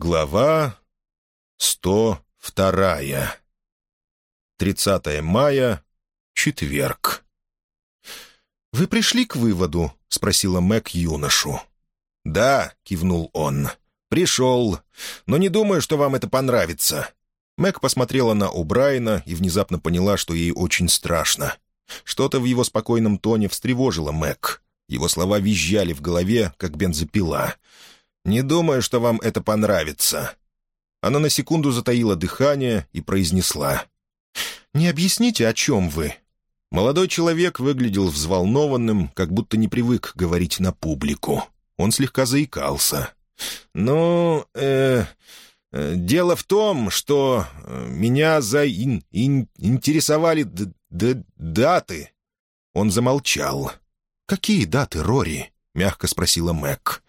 Глава 102. 30 мая, четверг. «Вы пришли к выводу?» — спросила Мэг юношу. «Да», — кивнул он, — «пришел, но не думаю, что вам это понравится». Мэг посмотрела на О'Брайена и внезапно поняла, что ей очень страшно. Что-то в его спокойном тоне встревожило Мэг. Его слова визжали в голове, как бензопила — «Не думаю, что вам это понравится». Она на секунду затаила дыхание и произнесла. «Не объясните, о чем вы?» Молодой человек выглядел взволнованным, как будто не привык говорить на публику. Он слегка заикался. «Ну, э, э, дело в том, что э, меня заинтересовали даты». Он замолчал. «Какие даты, Рори?» — мягко спросила Мэг.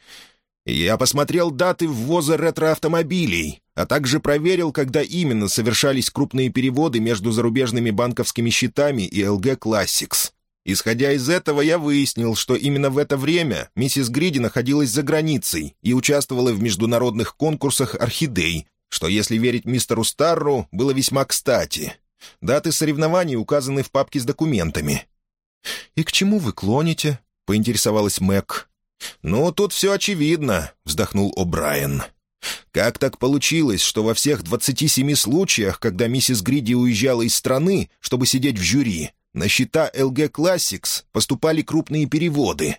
Я посмотрел даты ввоза ретроавтомобилей, а также проверил, когда именно совершались крупные переводы между зарубежными банковскими счетами и LG Classics. Исходя из этого, я выяснил, что именно в это время миссис Гриди находилась за границей и участвовала в международных конкурсах «Орхидей», что, если верить мистеру Старру, было весьма кстати. Даты соревнований указаны в папке с документами. «И к чему вы клоните?» — поинтересовалась Мэг. «Ну, тут все очевидно», — вздохнул О'Брайен. «Как так получилось, что во всех 27 случаях, когда миссис Гриди уезжала из страны, чтобы сидеть в жюри, на счета LG Classics поступали крупные переводы?»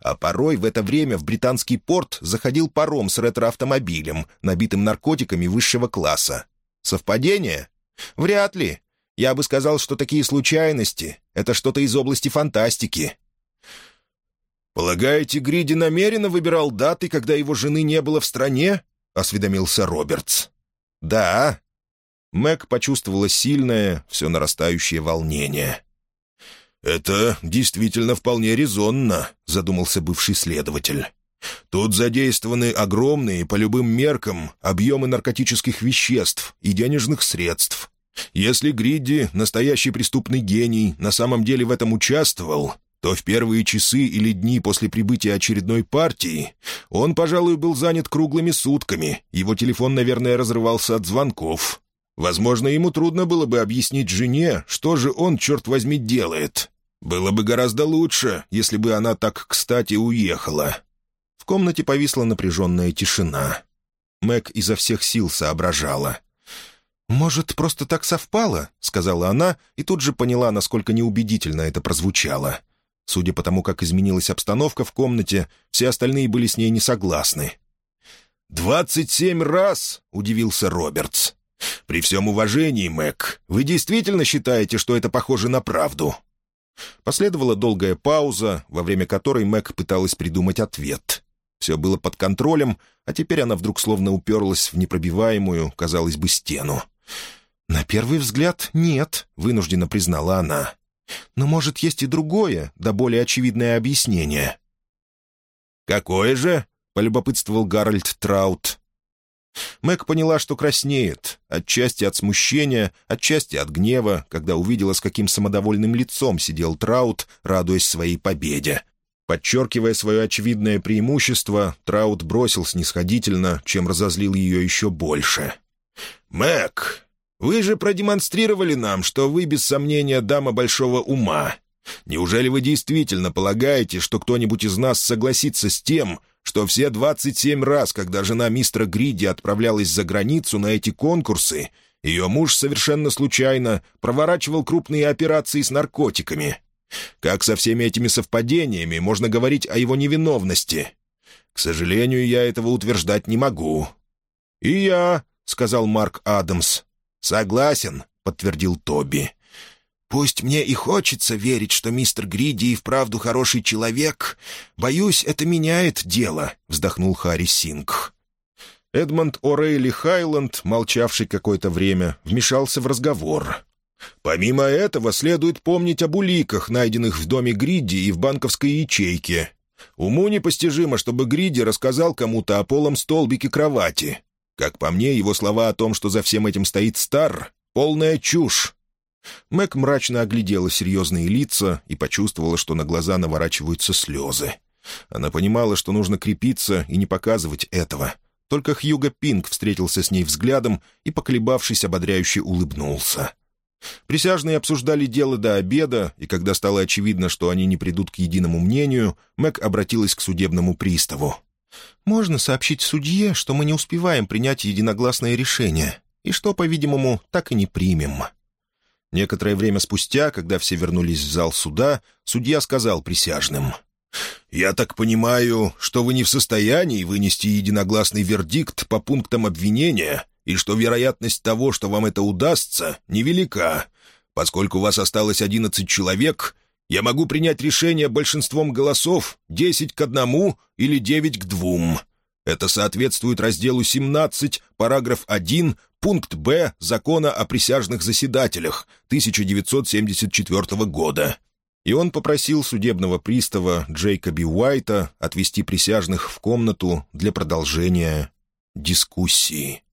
А порой в это время в британский порт заходил паром с ретроавтомобилем, набитым наркотиками высшего класса. Совпадение? Вряд ли. Я бы сказал, что такие случайности — это что-то из области фантастики. «Полагаете, Гриди намеренно выбирал даты, когда его жены не было в стране?» — осведомился Робертс. «Да». Мэг почувствовала сильное, все нарастающее волнение. «Это действительно вполне резонно», — задумался бывший следователь. «Тут задействованы огромные, по любым меркам, объемы наркотических веществ и денежных средств. Если Гриди, настоящий преступный гений, на самом деле в этом участвовал, то в первые часы или дни после прибытия очередной партии он, пожалуй, был занят круглыми сутками, его телефон, наверное, разрывался от звонков. Возможно, ему трудно было бы объяснить жене, что же он, черт возьми, делает. Было бы гораздо лучше, если бы она так кстати уехала. В комнате повисла напряженная тишина. Мэг изо всех сил соображала. «Может, просто так совпало?» — сказала она, и тут же поняла, насколько неубедительно это прозвучало. Судя по тому, как изменилась обстановка в комнате, все остальные были с ней не согласны. «Двадцать семь раз!» — удивился Робертс. «При всем уважении, Мэг, вы действительно считаете, что это похоже на правду?» Последовала долгая пауза, во время которой Мэг пыталась придумать ответ. Все было под контролем, а теперь она вдруг словно уперлась в непробиваемую, казалось бы, стену. «На первый взгляд, нет», — вынужденно признала она. Но, может, есть и другое, да более очевидное объяснение. «Какое же?» — полюбопытствовал Гарольд Траут. Мэг поняла, что краснеет, отчасти от смущения, отчасти от гнева, когда увидела, с каким самодовольным лицом сидел Траут, радуясь своей победе. Подчеркивая свое очевидное преимущество, Траут бросил снисходительно, чем разозлил ее еще больше. «Мэг, вы же продемонстрировали нам, что вы, без сомнения, дама большого ума. Неужели вы действительно полагаете, что кто-нибудь из нас согласится с тем, что все 27 раз, когда жена мистера Гриди отправлялась за границу на эти конкурсы, ее муж совершенно случайно проворачивал крупные операции с наркотиками? Как со всеми этими совпадениями можно говорить о его невиновности? К сожалению, я этого утверждать не могу». «И я», — сказал Марк Адамс. «Согласен», — подтвердил Тоби. «Пусть мне и хочется верить, что мистер Гриди и вправду хороший человек, боюсь, это меняет дело», — вздохнул Харри Сингх. Эдмонд О'Рейли Хайланд, молчавший какое-то время, вмешался в разговор. «Помимо этого, следует помнить об уликах, найденных в доме Гриди и в банковской ячейке. Уму непостижимо, чтобы Гриди рассказал кому-то о полом столбике кровати. Как по мне, его слова о том, что за всем этим стоит Стар, — полная чушь. Мэг мрачно оглядела серьезные лица и почувствовала, что на глаза наворачиваются слезы. Она понимала, что нужно крепиться и не показывать этого, только Хьюго Пинг встретился с ней взглядом и, поколебавшись, ободряюще улыбнулся. Присяжные обсуждали дело до обеда, и когда стало очевидно, что они не придут к единому мнению, Мэг обратилась к судебному приставу. «Можно сообщить судье, что мы не успеваем принять единогласное решение, и что, по-видимому, так и не примем». Некоторое время спустя, когда все вернулись в зал суда, судья сказал присяжным. «Я так понимаю, что вы не в состоянии вынести единогласный вердикт по пунктам обвинения, и что вероятность того, что вам это удастся, невелика. Поскольку у вас осталось одиннадцать человек, я могу принять решение большинством голосов десять к одному или девять к двум. Это соответствует разделу 17, параграф 1, пункт «Б» Закона о присяжных заседателях 1974 года. И он попросил судебного пристава Джейкоби Уайта отвести присяжных в комнату для продолжения дискуссии.